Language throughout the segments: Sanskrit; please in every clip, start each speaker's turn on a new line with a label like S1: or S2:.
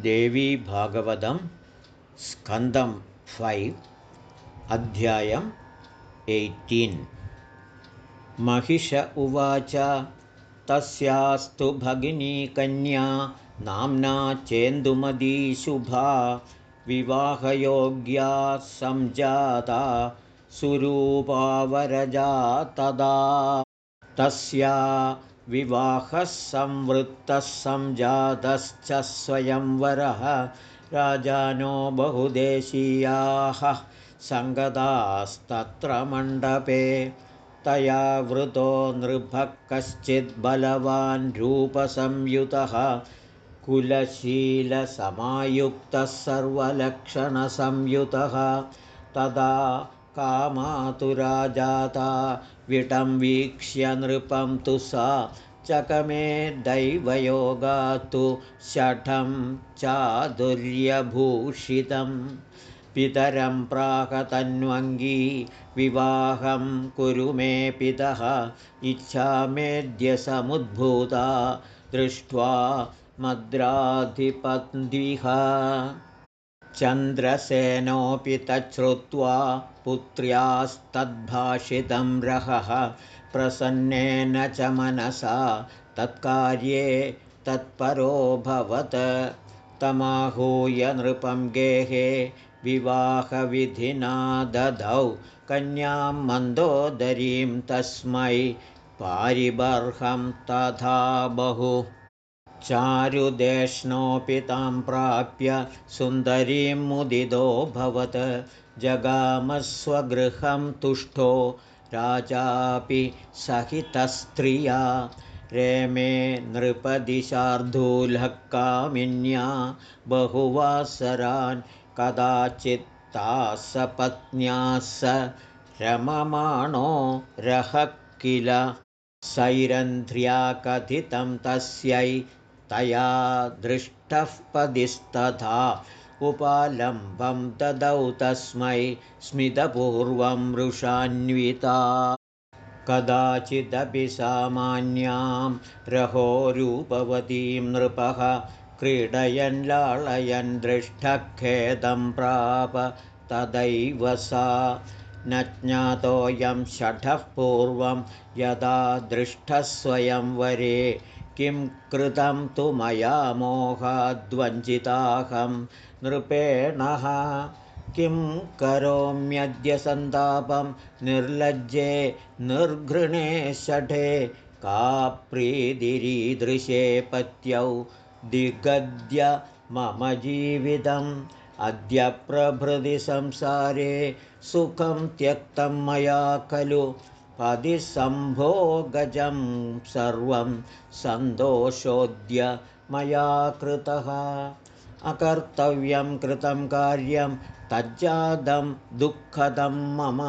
S1: देवी भागवतं स्कन्दं फैव् अध्यायम् एय्टीन्। महिष उवाच तस्यास्तु भगिनी कन्या नाम्ना चेन्दुमदी शुभा विवाहयोग्या संजाता सुरूपावरजा तदा। तस्या विवाहः संवृत्तः संजातश्च स्वयंवरः राजानो बहुदेशीयाः सङ्गतास्तत्र मण्डपे। तया वृतो नृभः कश्चिद् बलवान् रूपसंयुतः। कुलशीलसमायुक्तः सर्वलक्षणसंयुतः। तदा कामातुराजाता विटं वीक्ष्य नृपं तु सा चकमे दैवयोगात्तु शठं चादुर्यभूषितं पितरं प्राकतन्वङ्गी विवाहं कुरु मे पितः इच्छामेद्यसमुद्भूता दृष्ट्वा मद्राधिपद्विह चन्द्रसेनोऽपि तच्छ्रुत्वा पुत्र्यास्तद्भाषितं रहः प्रसन्नेन च मनसा तत्कार्ये तत्परोऽभवत् तमाहूय नृपं गेहे विवाहविधिना दधौ। कन्यां मन्दोदरीं तस्मै पारिबर्हं तथा बहु चारुदेष्णोऽपि तां प्राप्य सुन्दरीं मुदितोऽभवत् जगामस्वगृहं तुष्टो राजापि सहितस्त्रिया। रेमे नृपदिशार्धूलः कामिन्या बहुवासरान् कदाचित्ताः सपत्न्या स रममाणो रहः किल। सैरन्ध्र्या कथितं तस्यै तया दृष्टः पदिस्तथा। उपालम्बं ददौ तस्मै स्मितपूर्वं मृषान्विता कदाचिदपि सामान्यां रहोरूपवतीं नृपः क्रीडयन् लाळयन् दृष्टखेदं प्राप तदैव सा। न ज्ञातोऽयं शठः पूर्वं यदा दृष्टः स्वयंवरे किं कृतं तु मया मोहाद्वञ्चिताहं? नृपेणः किं करोम्यद्य सन्तापं? निर्लज्जे निर्घृणे षठे का प्रीतिरीदृशे पत्यौ दिगद्य मम जीवितम्। अद्य प्रभृति संसारे सुखं त्यक्तं मया खलु पदिसम्भोगजं सर्वं सन्तोषोऽद्य मया कृतः। अकर्तव्यं कृतं कार्यं तज्जातं दुःखदं मम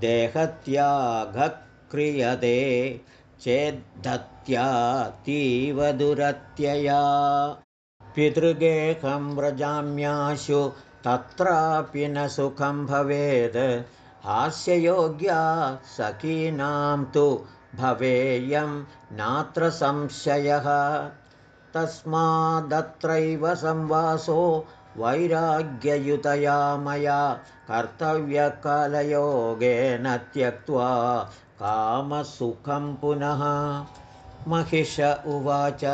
S1: देहत्यागः क्रियते चेद्धत्यातीव दुरत्यया। पितृगेहं व्रजाम्याशु तत्रापि न सुखं भवेत् हास्ययोग्या सखीनां तु भवेयं नात्र संशयः। तस्मादत्रैव संवासो वैराग्ययुतया मया कर्तव्यकालयोगेन त्यक्त्वा कामसुखं पुनः। महिष उवाच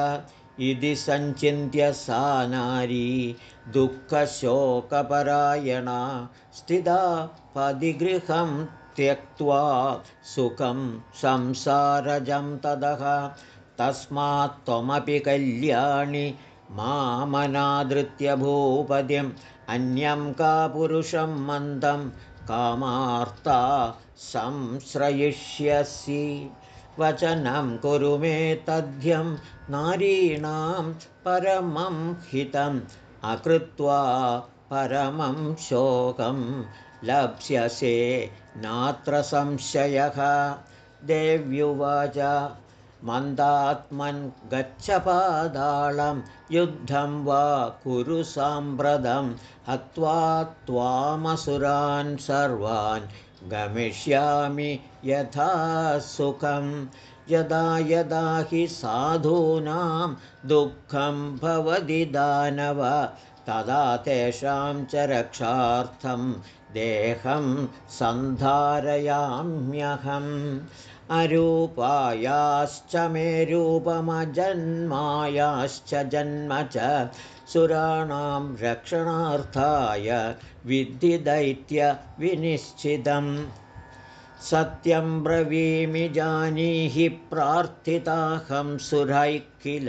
S1: इति सञ्चिन्त्य सा नारी दुःखशोकपरायणा स्थिता पदिगृहं त्यक्त्वा सुखं संसारजं ततः। तस्मात् त्वमपि कल्याणि मामनादृत्य भूपतिम् अन्यं का पुरुषं मन्दं कामार्ता संश्रयिष्यसि वचनं कुरु मे तद्यं नारीणां परमं हितम् अकृत्वा परमं शोकं लप्स्यसे नात्र संशयः। देव्युवाच मन्दात्मन् गच्छपादालं युद्धं वा कुरु साम्प्रतं त्वामसुरान् सर्वान् गमिष्यामि यथा सुखं। यदा यदा हि साधूनां दुःखं भवति दानव तदा तेषां च रक्षार्थं देहं सन्धारयाम्यहम् अरूपायाश्च मे रूपमजन्मायाश्च जन्म च सुराणां रक्षणार्थाय विद्धिदैत्यविनिश्चितम् सत्यं ब्रवीमि जानीहि प्रार्थिताहं सुरैः किल?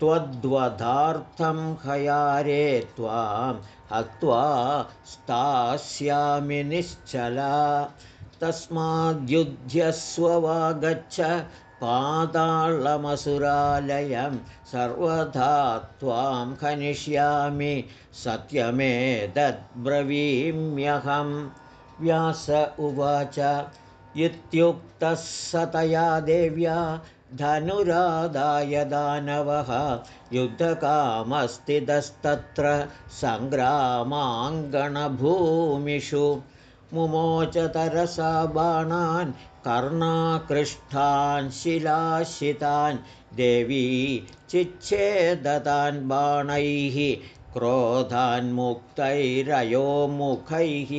S1: त्वद्वधार्थं हयारे त्वां हत्वा स्थास्यामि निश्चला तस्माद्युध्यस्व वा गच्छ पातालमसुरालयं सर्वथा त्वां खनिष्यामि सत्यमेतद्ब्रवीम्यहं व्यास उवाच इत्युक्तः सतया देव्या धनुरादाय दानवः युद्धकामस्थितस्तत्र सङ्ग्रामाङ्गणभूमिषु मुमोचतरसा बाणान् कर्णाकृष्ठान् शिलाशितान् देवी चिच्छेदतान् बाणैः क्रोधान्मुक्तैरयोमुखैः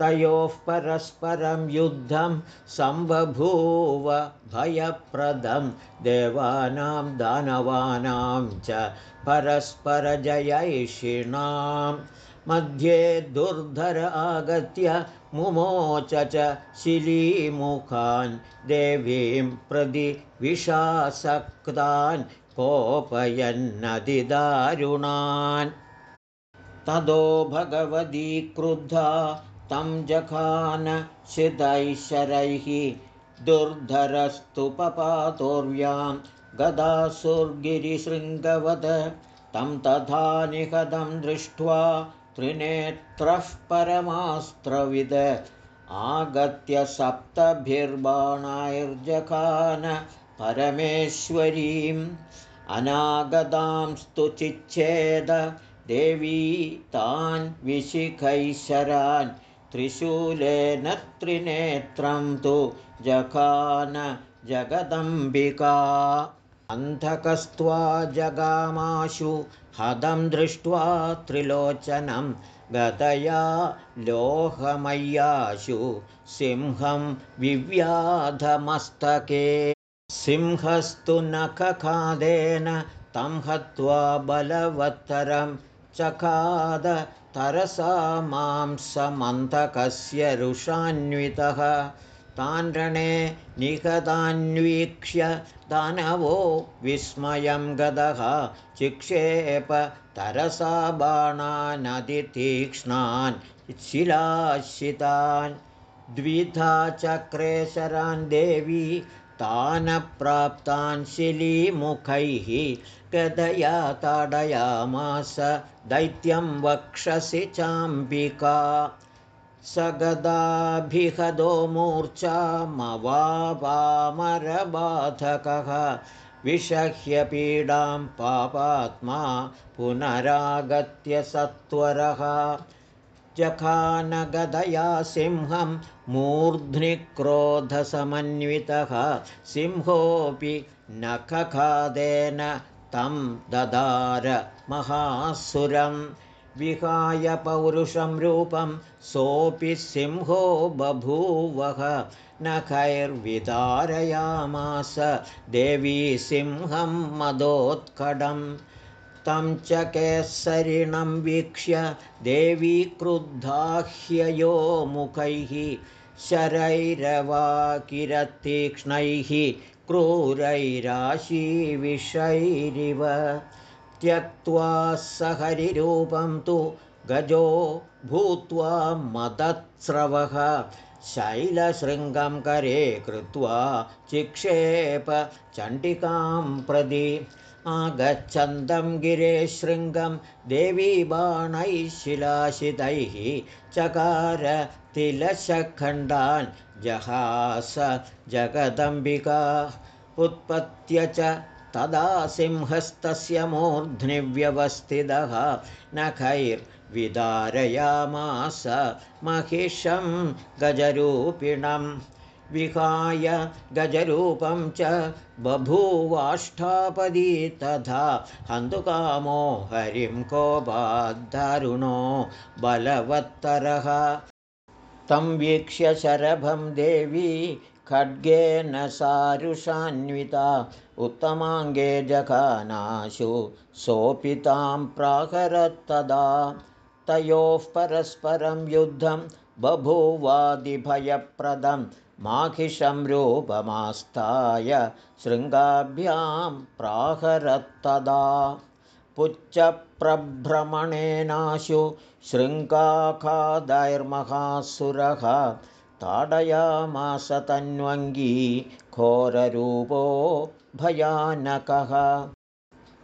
S1: तयोः परस्परं युद्धं सम्बभूव भयप्रदं देवानां दानवानां च परस्परजयैषिणाम् मध्ये दुर्धर आगत्य मुमोच च शिलीमुखान् देवीं प्रति विषासक्तान् कोपयन्नदिदारुणान् ततो भगवती क्रुद्धा तं जखान शितैशरैः दुर्धरस्तु पपातोर्व्यां गदासुर्गिरिशृङ्गवद तं तथा निहतं दृष्ट्वा त्रिनेत्रः परमास्त्रविद। आगत्य सप्तभिर्बाणाैर्जखान परमेश्वरीम्। अनागतांस्तु चिच्छेद देवी तान् विशिखैशरान्। त्रिशूलेन त्रिनेत्रं तु जखान जगदम्बिका अन्धकस्त्वा जगामाशु हदं दृष्ट्वा त्रिलोचनं गतया लोहमय्याशु सिंहं विव्याधमस्तके। सिंहस्तु नखखादेन तं हत्वा बलवत्तरं चखाद तरसा मांसमन्तकस्य रुषान्वितः तान् रणे निगतान्वीक्ष्य दानवो विस्मयं गदः चिक्षेप तरसा बाणानतितीक्ष्णान् शिलाशितान् द्विधा चक्रेशरान् देवी तान् प्राप्तान् शिलीमुखैः गदया ताडयामास दैत्यं वक्षसि चाम्बिका स गदाभिहदो मूर्च्छामवापामरबाधकः विषह्यपीडां पापात्मा पुनरागत्य सत्वरः। जखानगदया सिंहं मूर्ध्निक्रोधसमन्वितः। सिंहोऽपि नखखादेन तं ददार महासुरम् विहाय पौरुषं रूपं सोऽपि सिंहो बभूवः। नखैर्विदारयामास देवी सिंहं मदोत्कडं तं च केसरिणं वीक्ष्य देवी क्रुद्धाह्ययो मुखैः। शरैरवाकिरतीक्ष्णैः क्रूरैराशीविषैरिव त्यक्त्वा स हरिरूपं तु गजो भूत्वा मदत्स्रवः। शैलशृङ्गं करे कृत्वा चिक्षेप चण्डिकां प्रदि आगच्छन्तं गिरेशृङ्गं देवी बाणैः शिलाशितैः चकार तिलशखण्डान् जहास जगदम्बिका। उत्पत्य च तदा सिंहस्तस्य मूर्ध्निव्यवस्थितः नखैर्विदारयामास महिषं गजरूपिणं विहाय गजरूपं च बभूवाष्टापदी तथा हन्तुकामो हरिं कोपाद्धरुणो बलवत्तरः। तं वीक्ष्य शरभं देवी खड्गेन सारुषान्विता उत्तमाङ्गे जघानाशु सोऽपि तां प्राहरत्तदा। तयोः परस्परं युद्धं बभूवादिभयप्रदं माहिषं रूपमास्ताय शृङ्गाभ्यां प्राहरत्तदा। पुच्छप्रभ्रमणेनाशु शृङ्गाखादैर्महासुरः ताडयामास तन्वङ्गी घोररूपो भयानकः।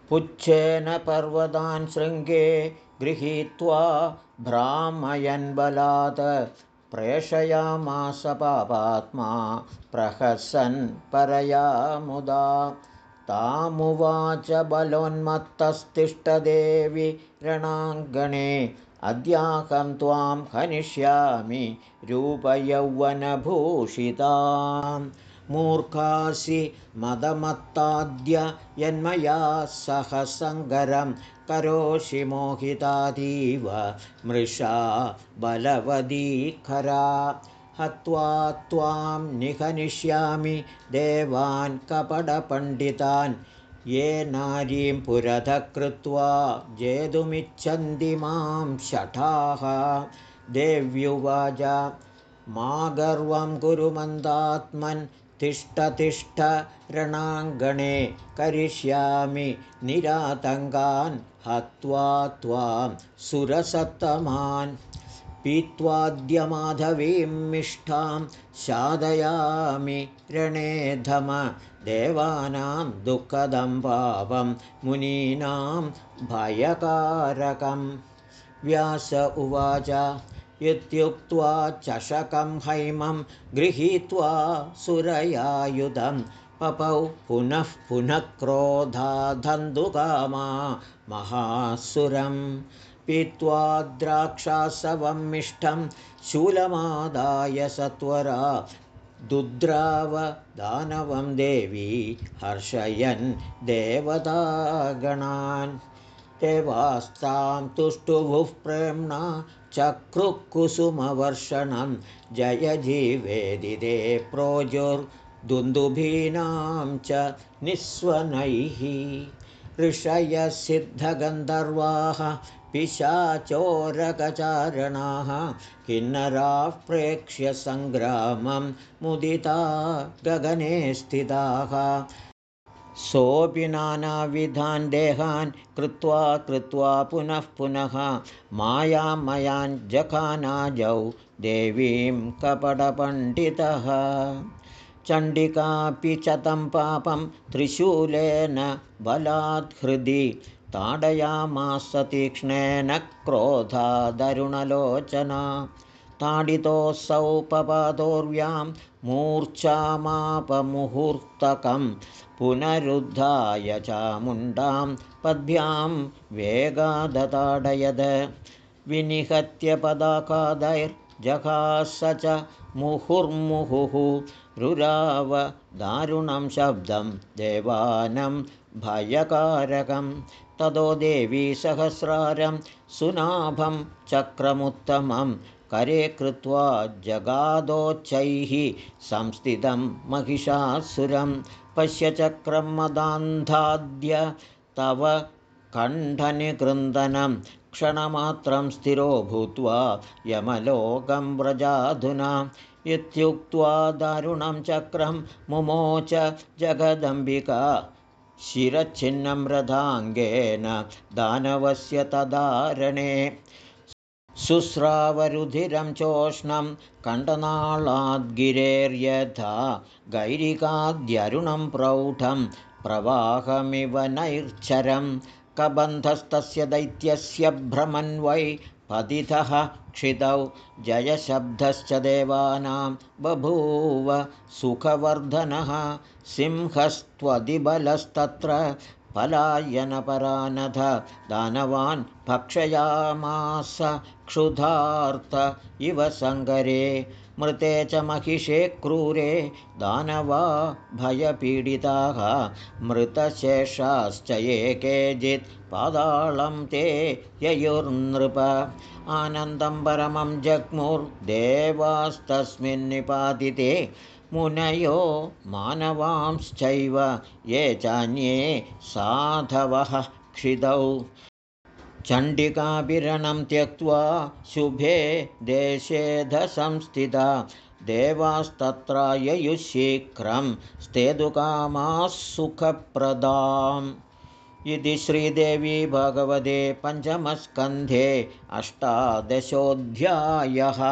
S1: पुच्छेन पर्वतान् शृङ्गे गृहीत्वा भ्रामयन् बलात् प्रेषयामास पापात्मा प्रहसन् परया मुदा। तामुवाच बलोन्मत्तस्तिष्ठदेवि रणाङ्गणे अद्याहं त्वां हनिष्यामि रूपयौवनभूषितां मूर्खासि मदमत्ताद्य यन्मया सह सङ्गरं करोषि मोहितातीव मृषा बलवदीखरा। त्वां निहनिष्यामि देवान् कपडपण्डितान् ये नारीं पुरतः कृत्वा जेतुमिच्छन्ति मां शठाः। देव्युवाच मा गर्वं मन्दात्मन् तिष्ठतिष्ठ रणाङ्गणे करिष्यामि निरातङ्गान् हत्वा त्वां सुरसत्तमान्। पीत्वाद्यमाधवीं मिष्ठां साधयामि रणेधम देवानां दुःखदं पापं मुनीनां भयकारकं व्यास उवाच इत्युक्त्वा चषकं हैमं गृहीत्वा सुरयायुधं पपौ पुनः पुनः क्रोधाधन्दुकामा महासुरं पीत्वा द्राक्षासवं मिष्टं शूलमादाय सत्वरा दुद्राव दानवं देवी हर्षयन् देवतागणान् देवास्तां तुष्टुभुः प्रेम्णा चक्रुकुसुमवर्षणं जय जीवेदिदे प्रोजुर्दुन्दुभीनां च निःस्वनैः ऋषयसिद्धगन्धर्वाः पिशाचोरकचारणाः किन्नराः प्रेक्ष्य सङ्ग्रामं मुदिता गगने स्थिताः सोऽपि नानाविधान् देहान् कृत्वा कृत्वा पुनः पुनः मायामयान् जखानाजौ देवीं कपटपण्डितः। चण्डिकापि च तं पापं त्रिशूलेन बलात् हृदि ताडयामास तीक्ष्णेन क्रोधादरुणलोचना ताडितोऽसौ पपादोर्व्यां मूर्च्छामापमुहूर्तकं पुनरुद्धाय चामुण्डां पद्भ्यां वेगादताडयद। विनिहत्य पदाकादैर्जहास च मुहुर्मुहुः रुराव दारुणं शब्दं देवानं भयकारकं। ततो देवी सहस्रारं सुनाभं चक्रमुत्तमं करे कृत्वा जगादोच्चैः संस्थितं महिषासुरं पश्यचक्रं मदान्धाद्य तव कण्ठनिकृन्दनं क्षणमात्रं स्थिरो भूत्वा यमलोकं व्रजाधुना। इत्युक्त्वा दारुणं चक्रं मुमोच जगदम्बिका। शिरच्छिन्नं रथाङ्गेन दानवस्य तदारणे शुस्रावरुधिरं चोष्णं कण्ठनाळाद्गिरेर्यथा गैरिकाद्यरुणं प्रौढं प्रवाहमिव नैर्चरं कबन्धस्तस्य दैत्यस्य भ्रमन्वै पतितः क्षितौ जयशब्दश्च देवानां बभूव सुखवर्धनः सिंहस्त्वदिबलस्तत्र पलायनपरानथ दानवान् भक्षयामास क्षुधार्त इव सङ्गरे मृते च महिषे क्रूरे दानवा भयपीडिताः मृतशेषाश्च ये केचित् पादालं ते ययुर्नृप। आनन्दं परमं जग्मुर्देवास्तस्मिन्निपातिते मुनयो मानवांश्चैव ये चान्ये साधवः क्षितौ चण्डिकाभिरणं त्यक्त्वा शुभे देशेधसंस्थिता देवास्तत्राययुशीघ्रं स्तेदुकामाः सुखप्रदाम्। इति श्रीदेवी भगवते पञ्चमस्कन्धे अष्टादशोऽध्यायः